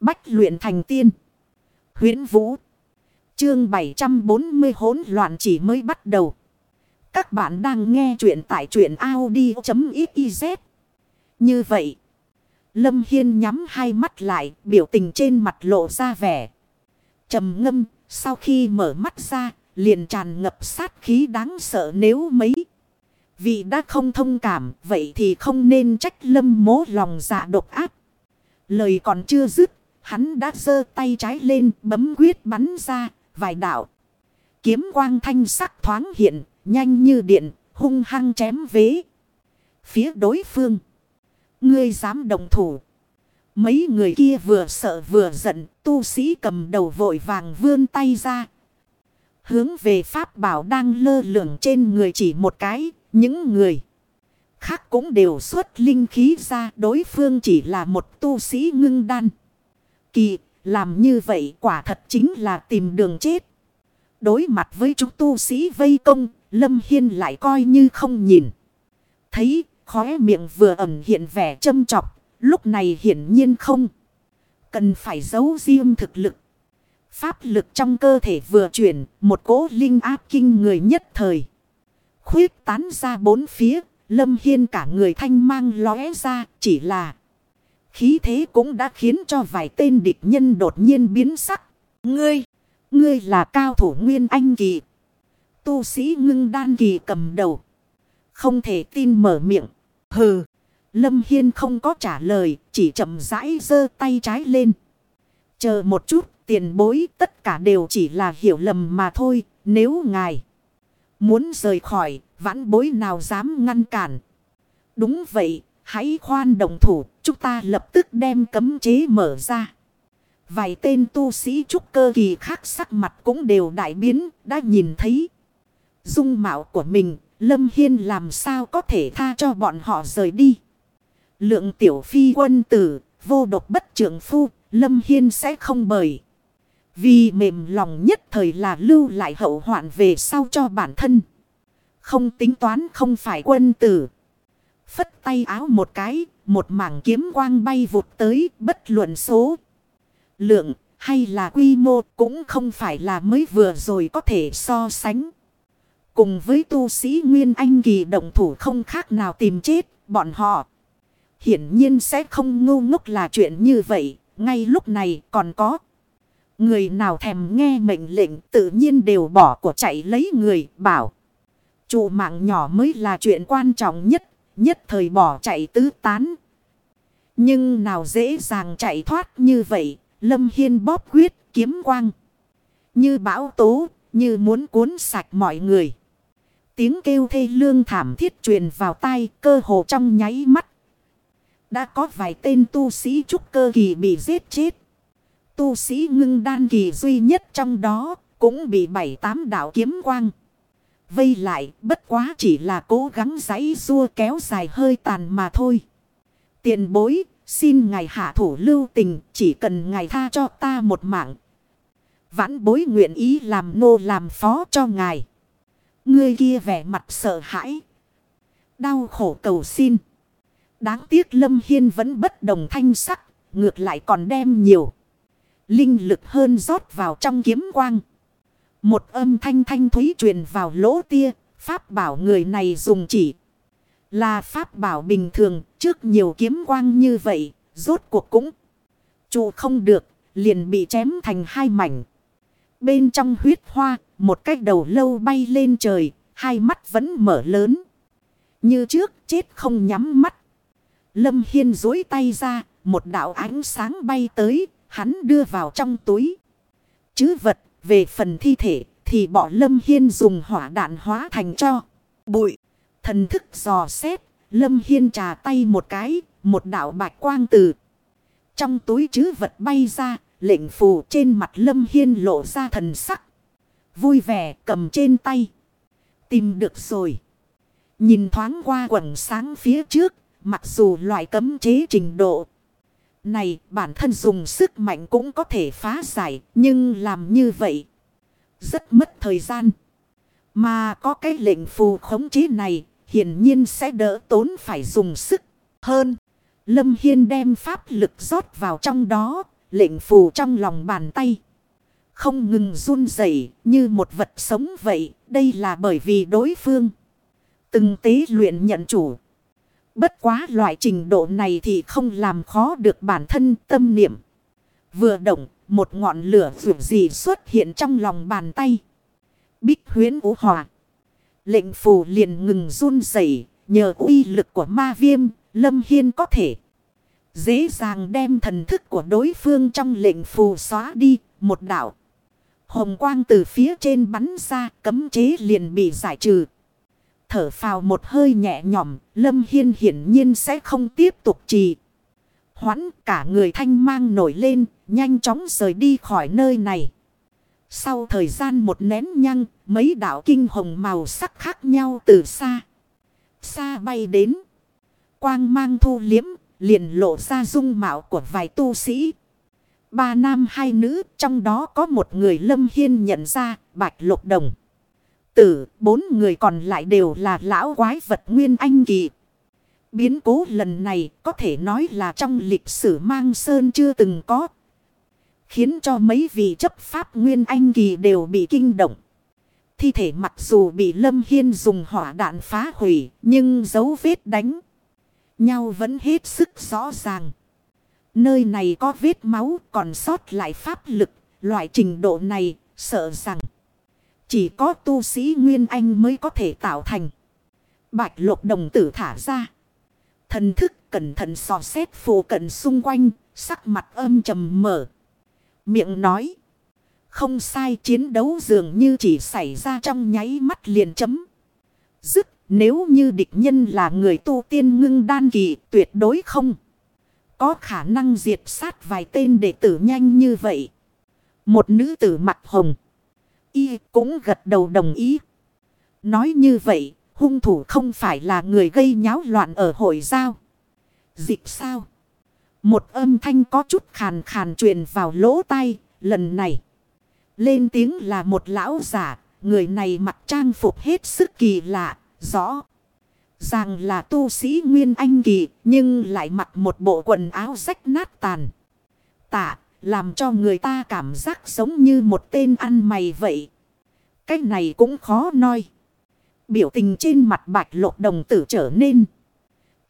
Bách luyện thành tiên. huyễn Vũ. Chương 740 hỗn loạn chỉ mới bắt đầu. Các bạn đang nghe truyện tại truyện Audi.xyz. Như vậy. Lâm Hiên nhắm hai mắt lại. Biểu tình trên mặt lộ ra vẻ. trầm ngâm. Sau khi mở mắt ra. Liền tràn ngập sát khí đáng sợ nếu mấy. vì đã không thông cảm. Vậy thì không nên trách lâm mố lòng dạ độc áp Lời còn chưa dứt. Hắn đã giơ tay trái lên bấm quyết bắn ra vài đạo. Kiếm quang thanh sắc thoáng hiện, nhanh như điện, hung hăng chém vế. Phía đối phương. Ngươi dám đồng thủ. Mấy người kia vừa sợ vừa giận, tu sĩ cầm đầu vội vàng vươn tay ra. Hướng về pháp bảo đang lơ lửng trên người chỉ một cái, những người khác cũng đều xuất linh khí ra đối phương chỉ là một tu sĩ ngưng đan. Kỳ làm như vậy quả thật chính là tìm đường chết. Đối mặt với chúng tu sĩ vây công, Lâm Hiên lại coi như không nhìn. Thấy khóe miệng vừa ẩn hiện vẻ châm chọc, lúc này hiển nhiên không. Cần phải giấu riêng thực lực. Pháp lực trong cơ thể vừa chuyển, một cỗ linh áp kinh người nhất thời. Khuyết tán ra bốn phía, Lâm Hiên cả người thanh mang lóe ra, chỉ là... Khí thế cũng đã khiến cho vài tên địch nhân đột nhiên biến sắc. Ngươi, ngươi là cao thủ nguyên anh kỳ. Tu sĩ ngưng đan kỳ cầm đầu. Không thể tin mở miệng. Hừ, Lâm Hiên không có trả lời, chỉ chậm rãi giơ tay trái lên. Chờ một chút, tiền bối tất cả đều chỉ là hiểu lầm mà thôi, nếu ngài muốn rời khỏi, vãn bối nào dám ngăn cản. Đúng vậy, hãy khoan đồng thủ, chúng ta lập tức đem cấm chế mở ra. Vài tên tu sĩ trúc cơ kỳ khác sắc mặt cũng đều đại biến, đã nhìn thấy. Dung mạo của mình, Lâm Hiên làm sao có thể tha cho bọn họ rời đi. Lượng tiểu phi quân tử, vô độc bất trưởng phu, Lâm Hiên sẽ không bởi. Vì mềm lòng nhất thời là lưu lại hậu hoạn về sau cho bản thân. Không tính toán không phải quân tử. Phất tay áo một cái, một mảng kiếm quang bay vụt tới bất luận số. Lượng hay là quy mô cũng không phải là mới vừa rồi có thể so sánh. Cùng với tu sĩ Nguyên Anh kỳ động thủ không khác nào tìm chết bọn họ. Hiển nhiên sẽ không ngu ngốc là chuyện như vậy. Ngay lúc này còn có. Người nào thèm nghe mệnh lệnh tự nhiên đều bỏ của chạy lấy người bảo. Chủ mạng nhỏ mới là chuyện quan trọng nhất nhất thời bỏ chạy tứ tán. Nhưng nào dễ dàng chạy thoát như vậy, Lâm Hiên bóp quyết kiếm quang. Như bão tố, như muốn cuốn sạch mọi người. Tiếng kêu thê lương thảm thiết truyền vào tai cơ hồ trong nháy mắt. Đã có vài tên tu sĩ trúc cơ kỳ bị giết chết. Tu sĩ ngưng đan kỳ duy nhất trong đó cũng bị bảy tám đạo kiếm quang. Vây lại bất quá chỉ là cố gắng giấy xua kéo dài hơi tàn mà thôi. Tiền bối, xin ngài hạ thủ lưu tình, chỉ cần ngài tha cho ta một mạng. Vãn bối nguyện ý làm nô làm phó cho ngài. Người kia vẻ mặt sợ hãi. Đau khổ cầu xin. Đáng tiếc Lâm Hiên vẫn bất đồng thanh sắc, ngược lại còn đem nhiều. Linh lực hơn rót vào trong kiếm quang. Một âm thanh thanh thúy truyền vào lỗ tia, pháp bảo người này dùng chỉ. Là pháp bảo bình thường, trước nhiều kiếm quang như vậy, rốt cuộc cũng. Chủ không được, liền bị chém thành hai mảnh. Bên trong huyết hoa, một cái đầu lâu bay lên trời, hai mắt vẫn mở lớn. Như trước, chết không nhắm mắt. Lâm Hiên dối tay ra, một đạo ánh sáng bay tới, hắn đưa vào trong túi. Chứ vật về phần thi thể thì bỏ Lâm Hiên dùng hỏa đạn hóa thành cho. Bụi. Thần thức dò xét. Lâm Hiên trà tay một cái. Một đạo bạch quang từ. Trong túi chứ vật bay ra. Lệnh phù trên mặt Lâm Hiên lộ ra thần sắc. Vui vẻ, cầm trên tay. Tìm được rồi. Nhìn thoáng qua quần sáng phía trước. Mặc dù loại cấm chế trình độ. Này bản thân dùng sức mạnh cũng có thể phá giải. Nhưng làm như vậy rất mất thời gian. Mà có cái lệnh phù khống chế này, hiển nhiên sẽ đỡ tốn phải dùng sức hơn. Lâm Hiên đem pháp lực rót vào trong đó, lệnh phù trong lòng bàn tay. Không ngừng run rẩy như một vật sống vậy. Đây là bởi vì đối phương. Từng tế luyện nhận chủ. Bất quá loại trình độ này thì không làm khó được bản thân tâm niệm. Vừa động, một ngọn lửa vượt gì xuất hiện trong lòng bàn tay. Bích huyến ú hòa. Lệnh phù liền ngừng run rẩy nhờ uy lực của ma viêm, Lâm Hiên có thể dễ dàng đem thần thức của đối phương trong lệnh phù xóa đi một đảo. Hồng quang từ phía trên bắn ra, cấm chế liền bị giải trừ. Thở phào một hơi nhẹ nhõm, Lâm Hiên hiển nhiên sẽ không tiếp tục trì. Hoãn cả người thanh mang nổi lên, nhanh chóng rời đi khỏi nơi này. Sau thời gian một nén nhăng, mấy đạo kinh hồng màu sắc khác nhau từ xa. Xa bay đến. Quang mang thu liếm, liền lộ ra dung mạo của vài tu sĩ. Ba nam hai nữ, trong đó có một người lâm hiên nhận ra, bạch lục đồng. Tử, bốn người còn lại đều là lão quái vật nguyên anh kỳ. Biến cố lần này có thể nói là trong lịch sử mang sơn chưa từng có. Khiến cho mấy vị chấp pháp nguyên anh kỳ đều bị kinh động. Thi thể mặc dù bị Lâm Hiên dùng hỏa đạn phá hủy, nhưng dấu vết đánh nhau vẫn hết sức rõ ràng. Nơi này có vết máu còn sót lại pháp lực, loại trình độ này sợ rằng chỉ có tu sĩ Nguyên Anh mới có thể tạo thành. Bạch lục đồng tử thả ra. Thần thức cẩn thận sò xét phù cận xung quanh, sắc mặt âm trầm mở. Miệng nói. Không sai chiến đấu dường như chỉ xảy ra trong nháy mắt liền chấm. Dứt nếu như địch nhân là người tu tiên ngưng đan kỳ tuyệt đối không. Có khả năng diệt sát vài tên đệ tử nhanh như vậy. Một nữ tử mặt hồng. Y cũng gật đầu đồng ý. Nói như vậy, hung thủ không phải là người gây nháo loạn ở hội giao. Dịch sao? Một âm thanh có chút khàn khàn truyền vào lỗ tai, lần này. Lên tiếng là một lão giả, người này mặc trang phục hết sức kỳ lạ, rõ. Rằng là tu sĩ Nguyên Anh Kỳ, nhưng lại mặc một bộ quần áo rách nát tàn. tả làm cho người ta cảm giác giống như một tên ăn mày vậy. Cái này cũng khó nói. Biểu tình trên mặt bạch lộ đồng tử trở nên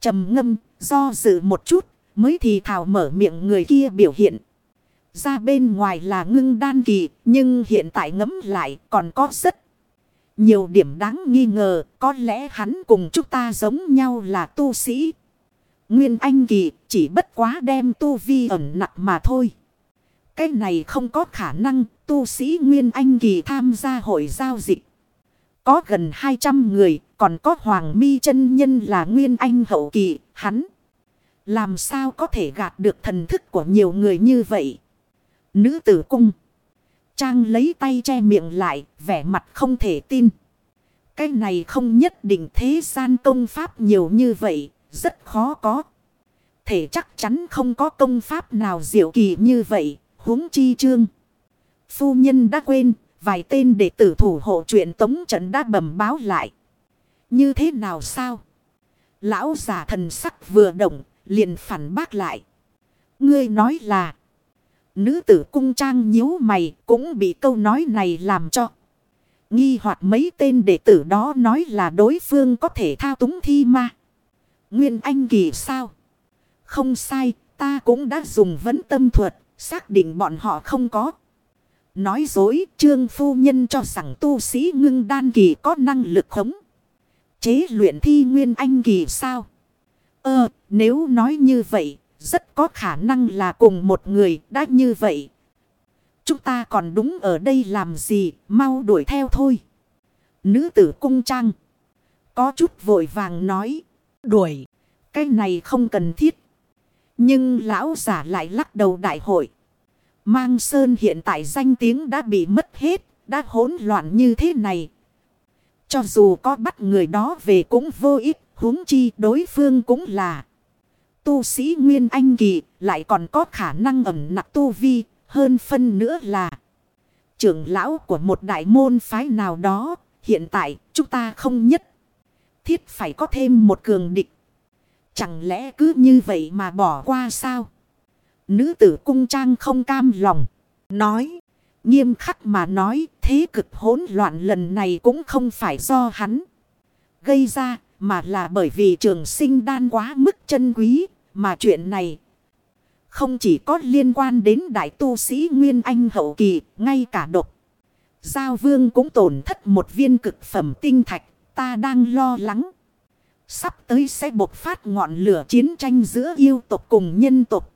trầm ngâm, do dự một chút, mới thì thảo mở miệng người kia biểu hiện. Ra bên ngoài là ngưng đan kỳ, nhưng hiện tại ngấm lại còn có rất nhiều điểm đáng nghi ngờ, có lẽ hắn cùng chúng ta giống nhau là tu sĩ. Nguyên Anh kỳ chỉ bất quá đem tu vi ẩn nặng mà thôi. Cái này không có khả năng tu sĩ Nguyên Anh kỳ tham gia hội giao dịch. Có gần 200 người, còn có Hoàng Mi chân Nhân là Nguyên Anh hậu kỳ, hắn. Làm sao có thể gạt được thần thức của nhiều người như vậy? Nữ tử cung. Trang lấy tay che miệng lại, vẻ mặt không thể tin. Cái này không nhất định thế gian công pháp nhiều như vậy, rất khó có. Thể chắc chắn không có công pháp nào diệu kỳ như vậy, huống chi trương. Phu nhân đã quên, vài tên đệ tử thủ hộ chuyện tống trận đã bẩm báo lại. Như thế nào sao? Lão giả thần sắc vừa động, liền phản bác lại. Ngươi nói là... Nữ tử cung trang nhíu mày cũng bị câu nói này làm cho. Nghi hoặc mấy tên đệ tử đó nói là đối phương có thể thao túng thi ma. Nguyên Anh kỳ sao? Không sai, ta cũng đã dùng vấn tâm thuật, xác định bọn họ không có. Nói dối, trương phu nhân cho rằng tu sĩ ngưng đan kỳ có năng lực khống. Chế luyện thi Nguyên Anh kỳ sao? Ơ, nếu nói như vậy, rất có khả năng là cùng một người đã như vậy. Chúng ta còn đúng ở đây làm gì, mau đuổi theo thôi. Nữ tử cung trang. Có chút vội vàng nói. Đuổi, cái này không cần thiết. Nhưng lão giả lại lắc đầu đại hội. Mang Sơn hiện tại danh tiếng đã bị mất hết, đã hỗn loạn như thế này. Cho dù có bắt người đó về cũng vô ích, huống chi đối phương cũng là tu sĩ Nguyên Anh Kỳ lại còn có khả năng ẩm nặc tu vi hơn phân nữa là trưởng lão của một đại môn phái nào đó. Hiện tại chúng ta không nhất thiết phải có thêm một cường địch. Chẳng lẽ cứ như vậy mà bỏ qua sao? Nữ tử cung trang không cam lòng. Nói. Nghiêm khắc mà nói, thế cực hỗn loạn lần này cũng không phải do hắn gây ra, mà là bởi vì trường sinh đan quá mức chân quý, mà chuyện này không chỉ có liên quan đến đại tu sĩ Nguyên Anh hậu kỳ, ngay cả độc. Giao vương cũng tổn thất một viên cực phẩm tinh thạch, ta đang lo lắng. Sắp tới sẽ bộc phát ngọn lửa chiến tranh giữa yêu tộc cùng nhân tộc.